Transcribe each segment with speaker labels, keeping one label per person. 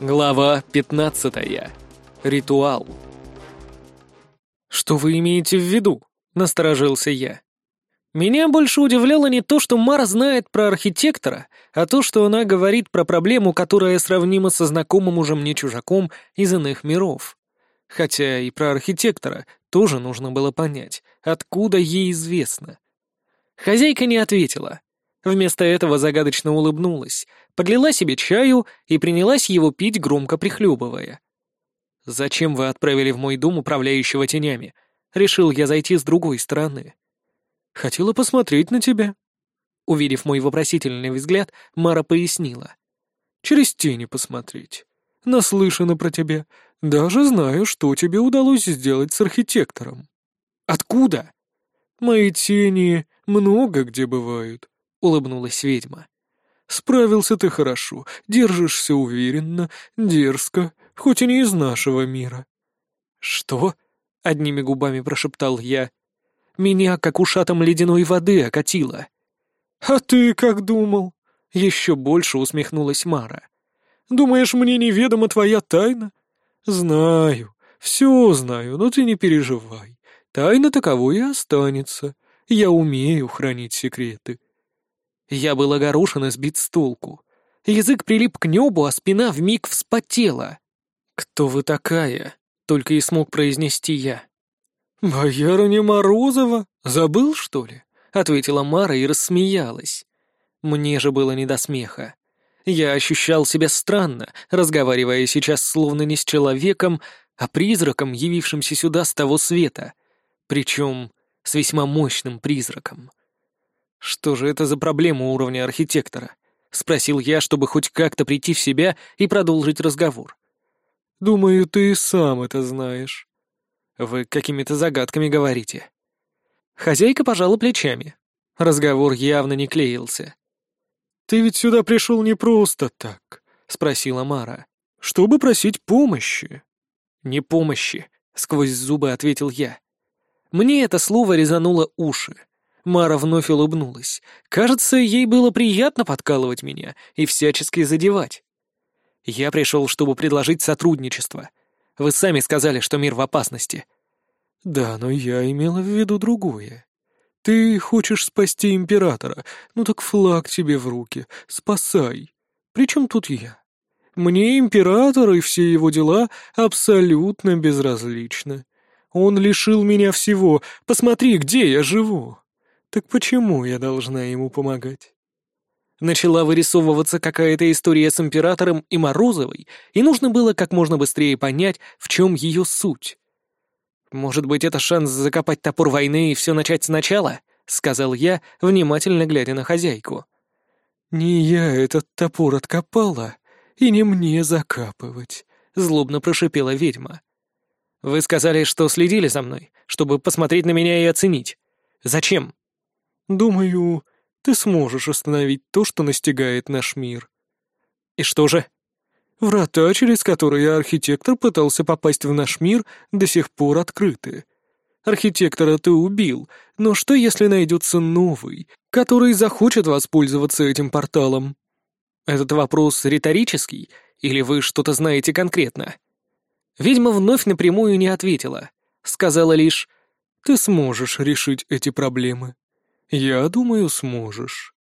Speaker 1: Глава 15. Ритуал. «Что вы имеете в виду?» — насторожился я. Меня больше удивляло не то, что Мара знает про архитектора, а то, что она говорит про проблему, которая сравнима со знакомым уже мне чужаком из иных миров. Хотя и про архитектора тоже нужно было понять, откуда ей известно. Хозяйка не ответила. Вместо этого загадочно улыбнулась, подлила себе чаю и принялась его пить, громко прихлебывая. «Зачем вы отправили в мой дом управляющего тенями?» Решил я зайти с другой стороны. «Хотела посмотреть на тебя». Увидев мой вопросительный взгляд, Мара пояснила. «Через тени посмотреть. Наслышана про тебя. Даже знаю, что тебе удалось сделать с архитектором». «Откуда?» «Мои тени много где бывают», — улыбнулась ведьма. Справился ты хорошо, держишься уверенно, дерзко, хоть и не из нашего мира». «Что?» — одними губами прошептал я. «Меня, как ушатом ледяной воды, окатило». «А ты как думал?» — еще больше усмехнулась Мара. «Думаешь, мне неведома твоя тайна?» «Знаю, все знаю, но ты не переживай. Тайна таковой и останется. Я умею хранить секреты. Я был огорошен и сбит с толку. Язык прилип к небу, а спина вмиг вспотела. «Кто вы такая?» — только и смог произнести я. «Боярыня Морозова? Забыл, что ли?» — ответила Мара и рассмеялась. Мне же было не до смеха. Я ощущал себя странно, разговаривая сейчас словно не с человеком, а призраком, явившимся сюда с того света. Причем с весьма мощным призраком. «Что же это за проблема уровня архитектора?» — спросил я, чтобы хоть как-то прийти в себя и продолжить разговор. «Думаю, ты и сам это знаешь». «Вы какими-то загадками говорите». Хозяйка пожала плечами. Разговор явно не клеился. «Ты ведь сюда пришел не просто так», — спросила Мара. «Чтобы просить помощи». «Не помощи», — сквозь зубы ответил я. Мне это слово резануло уши. Мара вновь улыбнулась. Кажется, ей было приятно подкалывать меня и всячески задевать. Я пришел, чтобы предложить сотрудничество. Вы сами сказали, что мир в опасности. Да, но я имела в виду другое. Ты хочешь спасти императора, ну так флаг тебе в руки, спасай. Причем тут я? Мне император и все его дела абсолютно безразличны. Он лишил меня всего. Посмотри, где я живу. Так почему я должна ему помогать? Начала вырисовываться какая-то история с императором и Морозовой, и нужно было как можно быстрее понять, в чем ее суть. «Может быть, это шанс закопать топор войны и все начать сначала?» — сказал я, внимательно глядя на хозяйку. «Не я этот топор откопала, и не мне закапывать», — злобно прошипела ведьма. «Вы сказали, что следили за мной, чтобы посмотреть на меня и оценить. Зачем?» Думаю, ты сможешь остановить то, что настигает наш мир. И что же? Врата, через которые архитектор пытался попасть в наш мир, до сих пор открыты. Архитектора ты убил, но что если найдется новый, который захочет воспользоваться этим порталом? Этот вопрос риторический, или вы что-то знаете конкретно? Ведьма вновь напрямую не ответила. Сказала лишь, ты сможешь решить эти проблемы. «Я думаю, сможешь».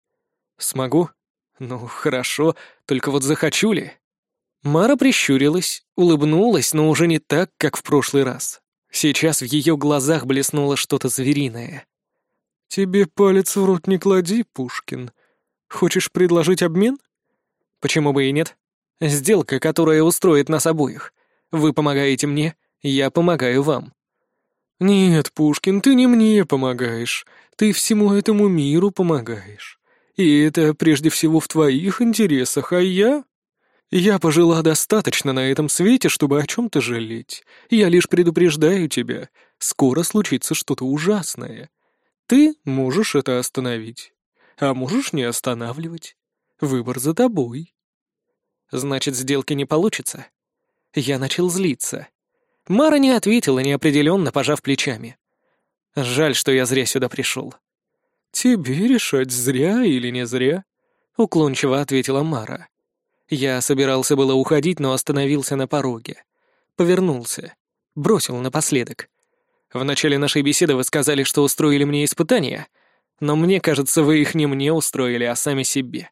Speaker 1: «Смогу? Ну, хорошо, только вот захочу ли?» Мара прищурилась, улыбнулась, но уже не так, как в прошлый раз. Сейчас в ее глазах блеснуло что-то звериное. «Тебе палец в рот не клади, Пушкин. Хочешь предложить обмен?» «Почему бы и нет? Сделка, которая устроит нас обоих. Вы помогаете мне, я помогаю вам». «Нет, Пушкин, ты не мне помогаешь. Ты всему этому миру помогаешь. И это прежде всего в твоих интересах, а я...» «Я пожила достаточно на этом свете, чтобы о чем-то жалеть. Я лишь предупреждаю тебя, скоро случится что-то ужасное. Ты можешь это остановить, а можешь не останавливать. Выбор за тобой». «Значит, сделки не получится?» Я начал злиться. Мара не ответила, неопределенно пожав плечами. Жаль, что я зря сюда пришел. «Тебе решать, зря или не зря», — уклончиво ответила Мара. Я собирался было уходить, но остановился на пороге. Повернулся. Бросил напоследок. В начале нашей беседы вы сказали, что устроили мне испытания, но мне кажется, вы их не мне устроили, а сами себе.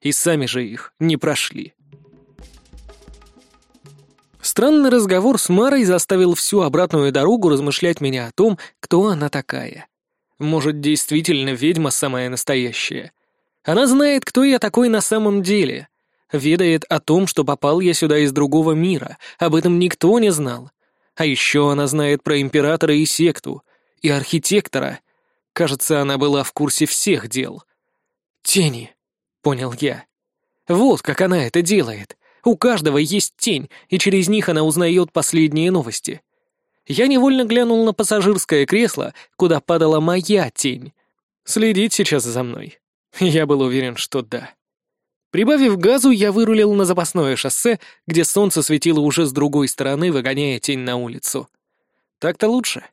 Speaker 1: И сами же их не прошли. Странный разговор с Марой заставил всю обратную дорогу размышлять меня о том, кто она такая. Может, действительно ведьма самая настоящая. Она знает, кто я такой на самом деле. Ведает о том, что попал я сюда из другого мира. Об этом никто не знал. А еще она знает про императора и секту. И архитектора. Кажется, она была в курсе всех дел. «Тени», — понял я. «Вот как она это делает. У каждого есть тень, и через них она узнает последние новости. Я невольно глянул на пассажирское кресло, куда падала моя тень. Следить сейчас за мной. Я был уверен, что да. Прибавив газу, я вырулил на запасное шоссе, где солнце светило уже с другой стороны, выгоняя тень на улицу. Так-то лучше.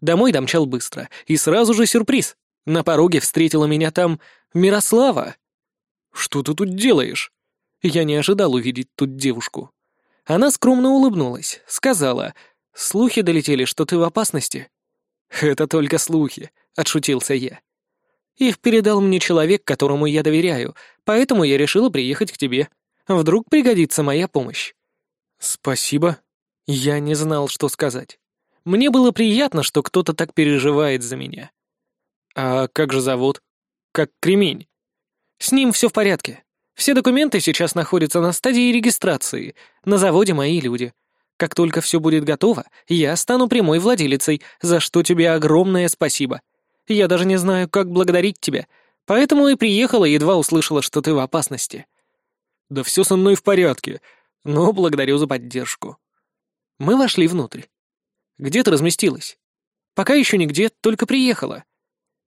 Speaker 1: Домой домчал быстро, и сразу же сюрприз. На пороге встретила меня там Мирослава. «Что ты тут делаешь?» Я не ожидал увидеть тут девушку. Она скромно улыбнулась, сказала, «Слухи долетели, что ты в опасности». «Это только слухи», — отшутился я. «Их передал мне человек, которому я доверяю, поэтому я решила приехать к тебе. Вдруг пригодится моя помощь». «Спасибо». Я не знал, что сказать. Мне было приятно, что кто-то так переживает за меня. «А как же завод? Как кремень?» «С ним все в порядке. Все документы сейчас находятся на стадии регистрации. На заводе мои люди. Как только все будет готово, я стану прямой владелицей, за что тебе огромное спасибо. Я даже не знаю, как благодарить тебя, поэтому и приехала, едва услышала, что ты в опасности. Да все со мной в порядке, но благодарю за поддержку. Мы вошли внутрь. Где ты разместилась? Пока еще нигде, только приехала.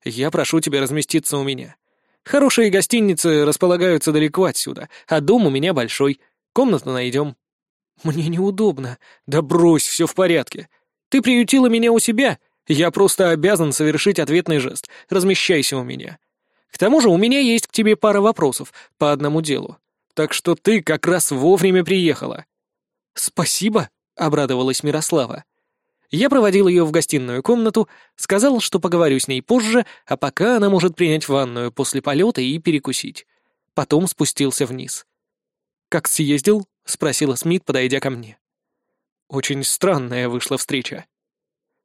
Speaker 1: Я прошу тебя разместиться у меня. Хорошие гостиницы располагаются далеко отсюда, а дом у меня большой. Комнату найдем». «Мне неудобно». «Да брось, все в порядке. Ты приютила меня у себя. Я просто обязан совершить ответный жест. Размещайся у меня. К тому же у меня есть к тебе пара вопросов по одному делу. Так что ты как раз вовремя приехала». «Спасибо», — обрадовалась Мирослава. Я проводил ее в гостиную комнату, сказал, что поговорю с ней позже, а пока она может принять ванную после полета и перекусить. Потом спустился вниз. «Как съездил?» — спросила Смит, подойдя ко мне. Очень странная вышла встреча.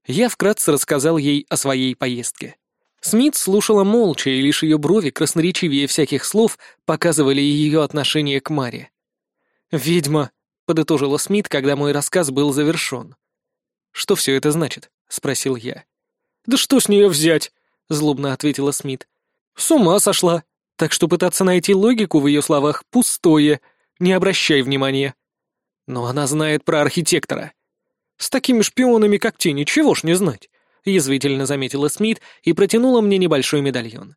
Speaker 1: Я вкратце рассказал ей о своей поездке. Смит слушала молча, и лишь ее брови, красноречивее всяких слов, показывали ее отношение к Маре. «Ведьма», — подытожила Смит, когда мой рассказ был завершен. «Что все это значит?» — спросил я. «Да что с нее взять?» — злобно ответила Смит. «С ума сошла. Так что пытаться найти логику в ее словах пустое. Не обращай внимания». «Но она знает про архитектора». «С такими шпионами, как те, ничего ж не знать», — язвительно заметила Смит и протянула мне небольшой медальон.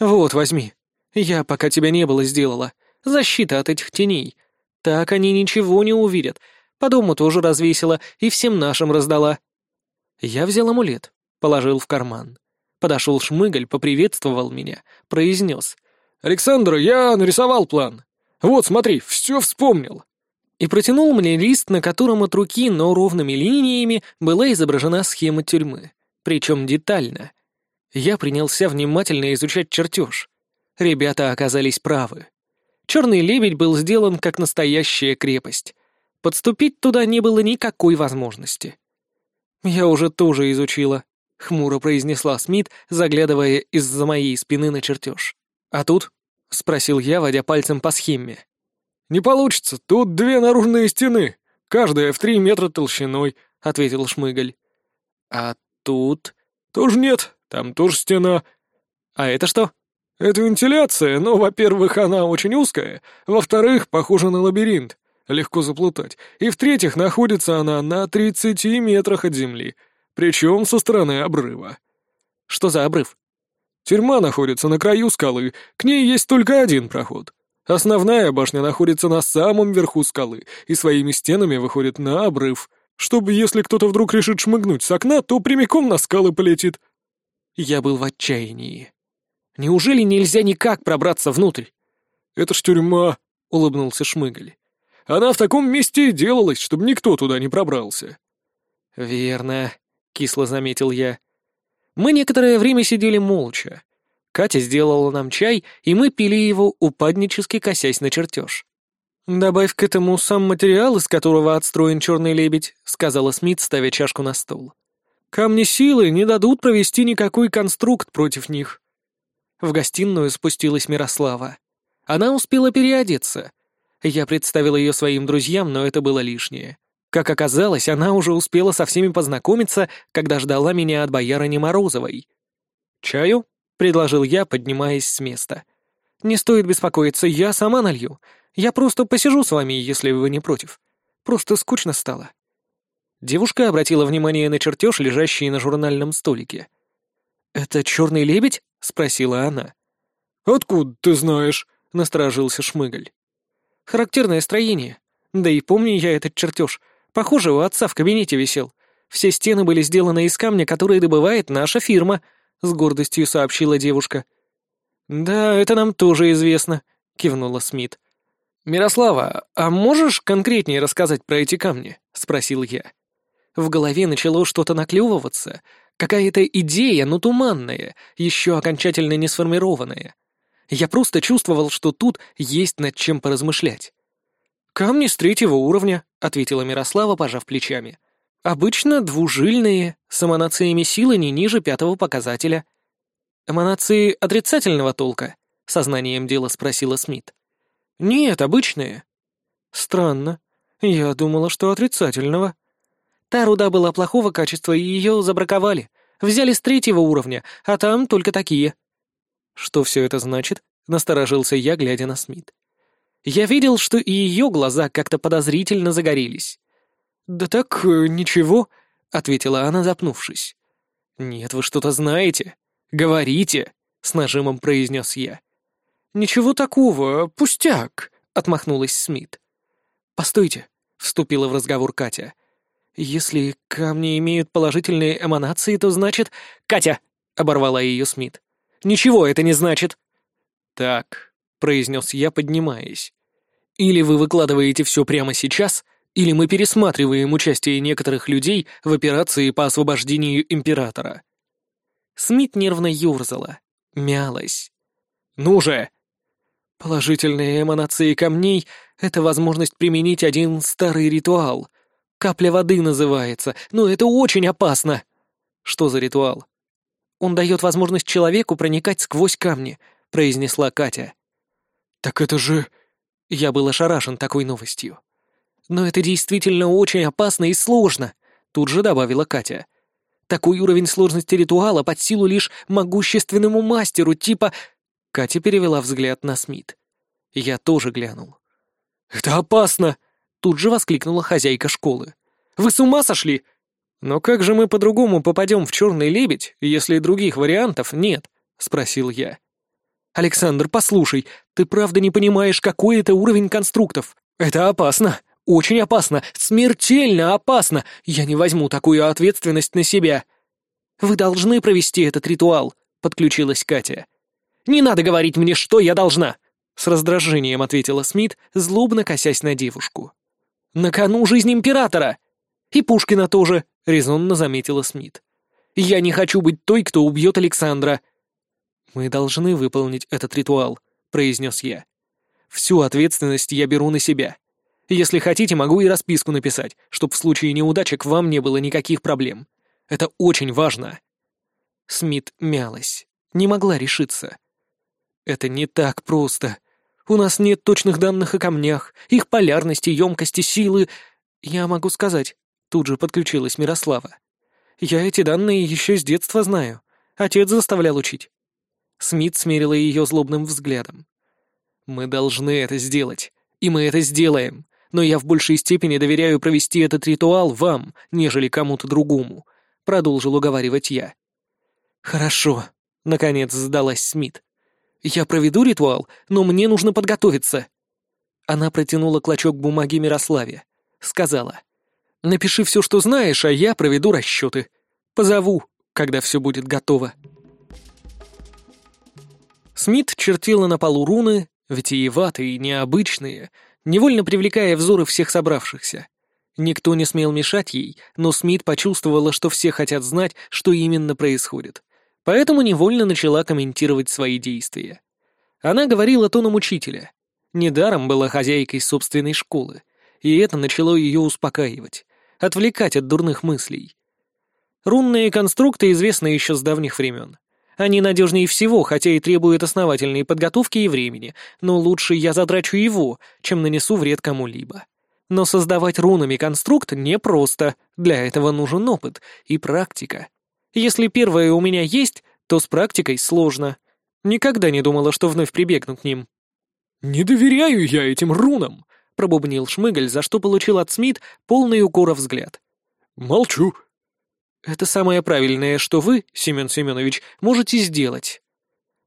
Speaker 1: «Вот, возьми. Я, пока тебя не было, сделала. Защита от этих теней. Так они ничего не увидят, по дому тоже развесила и всем нашим раздала. Я взял амулет, положил в карман. Подошел Шмыгаль, поприветствовал меня, произнес. «Александр, я нарисовал план. Вот, смотри, все вспомнил». И протянул мне лист, на котором от руки, но ровными линиями была изображена схема тюрьмы. Причем детально. Я принялся внимательно изучать чертеж. Ребята оказались правы. Черный лебедь был сделан как настоящая крепость. Подступить туда не было никакой возможности. «Я уже тоже изучила», — хмуро произнесла Смит, заглядывая из-за моей спины на чертеж. «А тут?» — спросил я, водя пальцем по схеме. «Не получится, тут две наружные стены, каждая в три метра толщиной», — ответил Шмыгаль. «А тут?» «Тоже нет, там тоже стена». «А это что?» «Это вентиляция, но, во-первых, она очень узкая, во-вторых, похожа на лабиринт легко заплутать, и в-третьих, находится она на 30 метрах от земли, причем со стороны обрыва. Что за обрыв? Тюрьма находится на краю скалы, к ней есть только один проход. Основная башня находится на самом верху скалы и своими стенами выходит на обрыв, чтобы, если кто-то вдруг решит шмыгнуть с окна, то прямиком на скалы полетит. Я был в отчаянии. Неужели нельзя никак пробраться внутрь? Это ж тюрьма, улыбнулся Шмыгаль.
Speaker 2: «Она в таком месте и делалась, чтобы никто туда не пробрался».
Speaker 1: «Верно», — кисло заметил я. Мы некоторое время сидели молча. Катя сделала нам чай, и мы пили его, упаднически косясь на чертеж. «Добавь к этому сам материал, из которого отстроен черный лебедь», — сказала Смит, ставя чашку на стол. «Камни силы не дадут провести никакой конструкт против них». В гостиную спустилась Мирослава. Она успела переодеться. Я представил ее своим друзьям, но это было лишнее. Как оказалось, она уже успела со всеми познакомиться, когда ждала меня от боярыни Морозовой. «Чаю?» — предложил я, поднимаясь с места. «Не стоит беспокоиться, я сама налью. Я просто посижу с вами, если вы не против. Просто скучно стало». Девушка обратила внимание на чертеж, лежащий на журнальном столике. «Это черный лебедь?» — спросила она.
Speaker 2: «Откуда ты знаешь?» — насторожился Шмыгаль.
Speaker 1: «Характерное строение. Да и помню я этот чертеж. Похоже, у отца в кабинете висел. Все стены были сделаны из камня, который добывает наша фирма», — с гордостью сообщила девушка. «Да, это нам тоже известно», — кивнула Смит. «Мирослава, а можешь конкретнее рассказать про эти камни?» — спросил я. В голове начало что-то наклевываться, какая-то идея, но туманная, еще окончательно не сформированная. Я просто чувствовал, что тут есть над чем поразмышлять. «Камни с третьего уровня», — ответила Мирослава, пожав плечами. «Обычно двужильные, с эманациями силы не ниже пятого показателя». «Эманации отрицательного толка?» — сознанием дела спросила Смит. «Нет, обычные». «Странно. Я думала, что отрицательного». Та руда была плохого качества, и ее забраковали. Взяли с третьего уровня, а там только такие. «Что все это значит?» — насторожился я, глядя на Смит. Я видел, что и ее глаза как-то подозрительно загорелись. «Да так, э, ничего», — ответила она, запнувшись. «Нет, вы что-то знаете. Говорите», — с нажимом произнес я. «Ничего такого, пустяк», — отмахнулась Смит. «Постойте», — вступила в разговор Катя. «Если камни имеют положительные эманации, то значит...» «Катя!» — оборвала ее Смит. «Ничего это не значит!» «Так, произнес я, поднимаясь. «Или вы выкладываете все прямо сейчас, или мы пересматриваем участие некоторых людей в операции по освобождению императора». Смит нервно ёрзала, мялась. «Ну же!» Положительные эманации камней — это возможность применить один старый ритуал. Капля воды называется, но это очень опасно. Что за ритуал? Он дает возможность человеку проникать сквозь камни, произнесла Катя.
Speaker 2: «Так это же...»
Speaker 1: Я был ошарашен такой новостью. «Но это действительно очень опасно и сложно», — тут же добавила Катя. «Такой уровень сложности ритуала под силу лишь могущественному мастеру, типа...» Катя перевела взгляд на Смит. Я тоже глянул.
Speaker 2: «Это опасно!»
Speaker 1: — тут же воскликнула хозяйка школы. «Вы с ума сошли?» «Но как же мы по-другому попадем в черный лебедь, если других вариантов нет?» — спросил я. «Александр, послушай, ты правда не понимаешь, какой это уровень конструктов? Это опасно, очень опасно, смертельно опасно. Я не возьму такую ответственность на себя». «Вы должны провести этот ритуал», — подключилась Катя. «Не надо говорить мне, что я должна!» С раздражением ответила Смит, злобно косясь на девушку. «На кону жизнь императора!» «И Пушкина тоже», — резонно заметила Смит. «Я не хочу быть той, кто убьет Александра. «Мы должны выполнить этот ритуал», — произнес я. «Всю ответственность я беру на себя. Если хотите, могу и расписку написать, чтобы в случае неудачи к вам не было никаких проблем. Это очень важно». Смит мялась, не могла решиться. «Это не так просто. У нас нет точных данных о камнях, их полярности, емкости, силы. Я могу сказать». Тут же подключилась Мирослава. «Я эти данные еще с детства знаю. Отец заставлял учить. Смит смерила ее злобным взглядом. «Мы должны это сделать, и мы это сделаем, но я в большей степени доверяю провести этот ритуал вам, нежели кому-то другому», — продолжил уговаривать я. «Хорошо», — наконец сдалась Смит. «Я проведу ритуал, но мне нужно подготовиться». Она протянула клочок бумаги Мирославе. Сказала. «Напиши все, что знаешь, а я проведу расчеты. Позову, когда все будет готово». Смит чертила на полу руны, Витиеватые, необычные, невольно привлекая взоры всех собравшихся. Никто не смел мешать ей, но Смит почувствовала, что все хотят знать, что именно происходит. Поэтому невольно начала комментировать свои действия. Она говорила тоном учителя. Недаром была хозяйкой собственной школы, и это начало ее успокаивать, отвлекать от дурных мыслей. Рунные конструкты известны еще с давних времен. Они надежнее всего, хотя и требуют основательной подготовки и времени, но лучше я затрачу его, чем нанесу вред кому-либо. Но создавать рунами конструкт непросто, для этого нужен опыт и практика. Если первое у меня есть, то с практикой сложно. Никогда не думала, что вновь прибегну к ним.
Speaker 2: «Не доверяю я этим рунам», — пробубнил Шмыгаль, за что получил от Смит полный укора взгляд. «Молчу»,
Speaker 1: это самое правильное, что вы, Семен Семенович, можете сделать.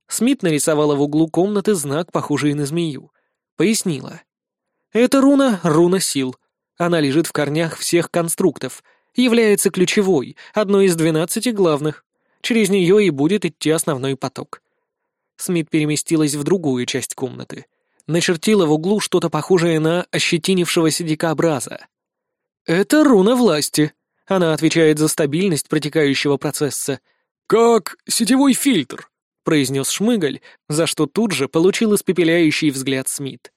Speaker 1: Смит нарисовала в углу комнаты знак, похожий на змею. Пояснила. Это руна — руна сил. Она лежит в корнях всех конструктов, является ключевой, одной из двенадцати главных. Через нее и будет идти основной поток. Смит переместилась в другую часть комнаты. Начертила в углу что-то похожее на ощетинившегося дикобраза. «Это руна власти», она отвечает за стабильность протекающего процесса.
Speaker 2: «Как сетевой фильтр», —
Speaker 1: произнес Шмыгаль, за что тут же получил испепеляющий взгляд Смит.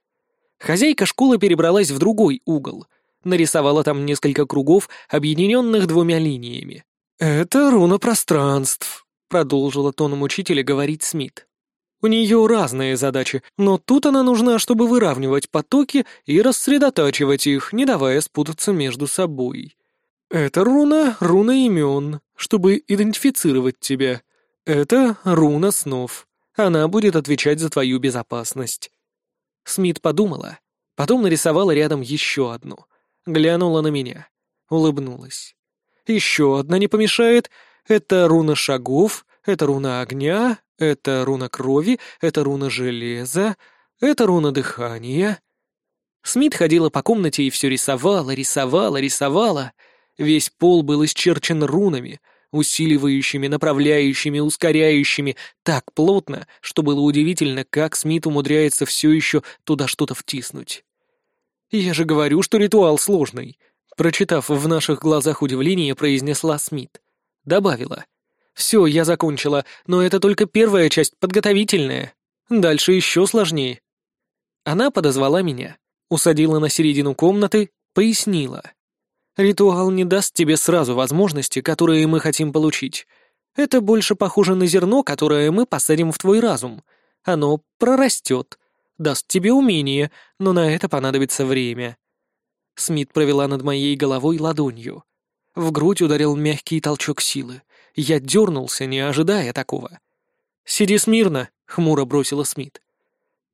Speaker 1: Хозяйка школы перебралась в другой угол, нарисовала там несколько кругов, объединенных двумя линиями. «Это руна пространств», — продолжила тоном учителя говорить Смит. «У нее разные задачи, но тут она нужна, чтобы выравнивать потоки и рассредотачивать их, не давая спутаться между собой. Это руна — руна имен, чтобы идентифицировать тебя. Это руна снов. Она будет отвечать за твою безопасность. Смит подумала, потом нарисовала рядом еще одну. Глянула на меня. Улыбнулась. Еще одна не помешает. Это руна шагов, это руна огня, это руна крови, это руна железа, это руна дыхания. Смит ходила по комнате и все рисовала, рисовала, рисовала — Весь пол был исчерчен рунами, усиливающими, направляющими, ускоряющими так плотно, что было удивительно, как Смит умудряется все еще туда что-то втиснуть. «Я же говорю, что ритуал сложный», — прочитав в наших глазах удивление, произнесла Смит. Добавила. «Все, я закончила, но это только первая часть, подготовительная. Дальше еще сложнее». Она подозвала меня, усадила на середину комнаты, пояснила. Ритуал не даст тебе сразу возможности, которые мы хотим получить. Это больше похоже на зерно, которое мы посадим в твой разум. Оно прорастет, даст тебе умение, но на это понадобится время». Смит провела над моей головой ладонью. В грудь ударил мягкий толчок силы. Я дернулся, не ожидая такого. «Сиди смирно», — хмуро бросила Смит.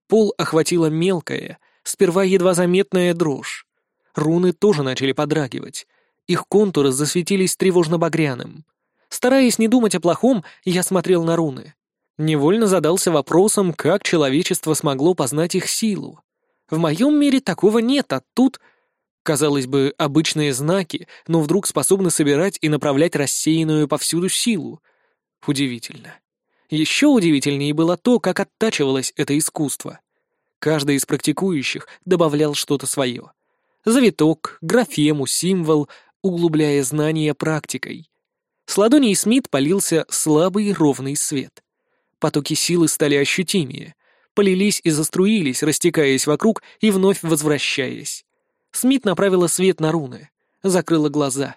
Speaker 1: Пол охватила мелкая, сперва едва заметная дрожь. Руны тоже начали подрагивать. Их контуры засветились тревожно-багряным. Стараясь не думать о плохом, я смотрел на руны. Невольно задался вопросом, как человечество смогло познать их силу. В моем мире такого нет, а тут... Казалось бы, обычные знаки, но вдруг способны собирать и направлять рассеянную повсюду силу. Удивительно. Еще удивительнее было то, как оттачивалось это искусство. Каждый из практикующих добавлял что-то свое — завиток, графему, символ, углубляя знания практикой. С ладоней Смит полился слабый ровный свет. Потоки силы стали ощутимее, полились и заструились, растекаясь вокруг и вновь возвращаясь. Смит направила свет на руны, закрыла глаза.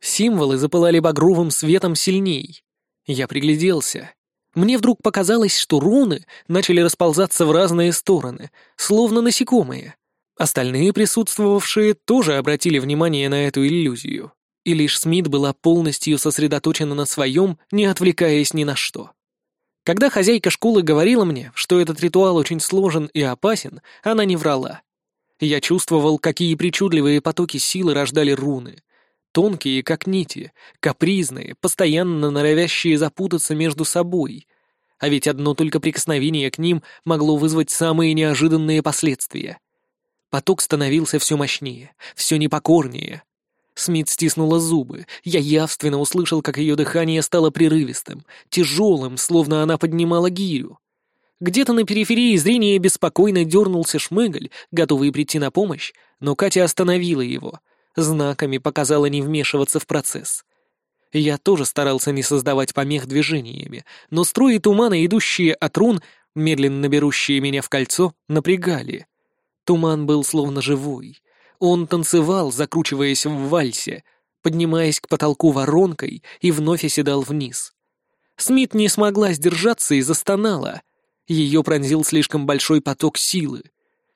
Speaker 1: Символы запылали багровым светом сильней. Я пригляделся. Мне вдруг показалось, что руны начали расползаться в разные стороны, словно насекомые. Остальные присутствовавшие тоже обратили внимание на эту иллюзию, и лишь Смит была полностью сосредоточена на своем, не отвлекаясь ни на что. Когда хозяйка школы говорила мне, что этот ритуал очень сложен и опасен, она не врала. Я чувствовал, какие причудливые потоки силы рождали руны. Тонкие, как нити, капризные, постоянно норовящие запутаться между собой. А ведь одно только прикосновение к ним могло вызвать самые неожиданные последствия — Поток становился все мощнее, все непокорнее. Смит стиснула зубы. Я явственно услышал, как ее дыхание стало прерывистым, тяжелым, словно она поднимала гирю. Где-то на периферии зрения беспокойно дернулся шмыгаль, готовый прийти на помощь, но Катя остановила его, знаками показала не вмешиваться в процесс. Я тоже старался не создавать помех движениями, но струи тумана, идущие от рун, медленно берущие меня в кольцо, напрягали. Туман был словно живой. Он танцевал, закручиваясь в вальсе, поднимаясь к потолку воронкой и вновь оседал вниз. Смит не смогла сдержаться и застонала — ее пронзил слишком большой поток силы.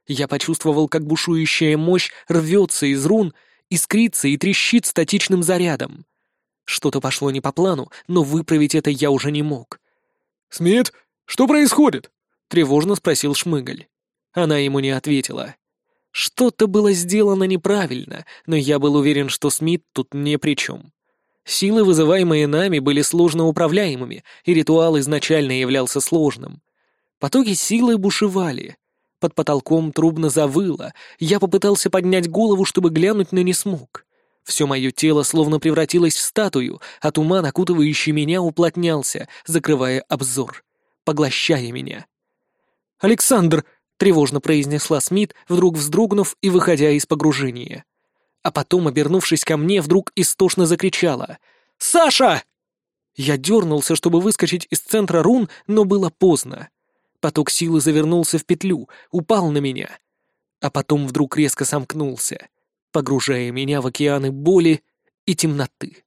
Speaker 1: Я почувствовал, как бушующая мощь рвется из рун, искрится и трещит статичным зарядом. Что-то пошло не по плану, но выправить это я уже не мог.
Speaker 2: «Смит, что происходит?»
Speaker 1: — тревожно спросил Шмыгаль. Она ему не ответила. Что-то было сделано неправильно, но я был уверен, что Смит тут не при чем. Силы, вызываемые нами, были сложно управляемыми, и ритуал изначально являлся сложным. Потоки силы бушевали. Под потолком трубно завыло. Я попытался поднять голову, чтобы глянуть, но не смог. Все мое тело словно превратилось в статую, а туман, окутывающий меня, уплотнялся, закрывая обзор, поглощая меня. «Александр!» — тревожно произнесла Смит, вдруг вздрогнув и выходя из погружения. А потом, обернувшись ко мне, вдруг истошно закричала. «Саша!» Я дернулся, чтобы выскочить из центра рун, но было поздно. Поток силы завернулся в петлю, упал на меня. А потом вдруг резко сомкнулся, погружая меня в океаны боли и темноты.